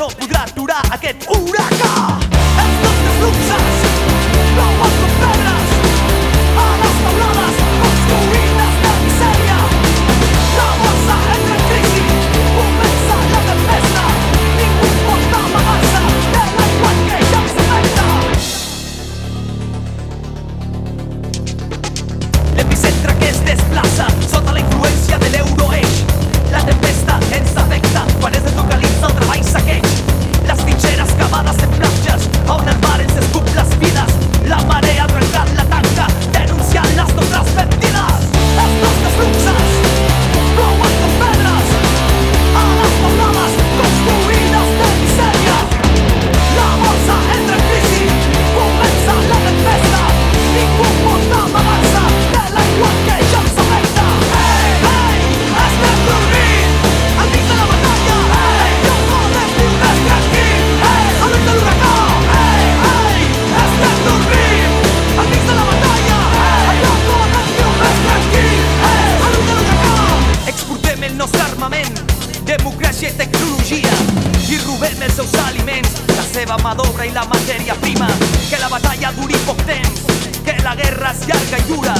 no podràs durar aquest hurà fem els seus aliments, la seva mà d'obra i la matèria prima. Que la batalla duri poc temps, que la guerra és llarga i dura.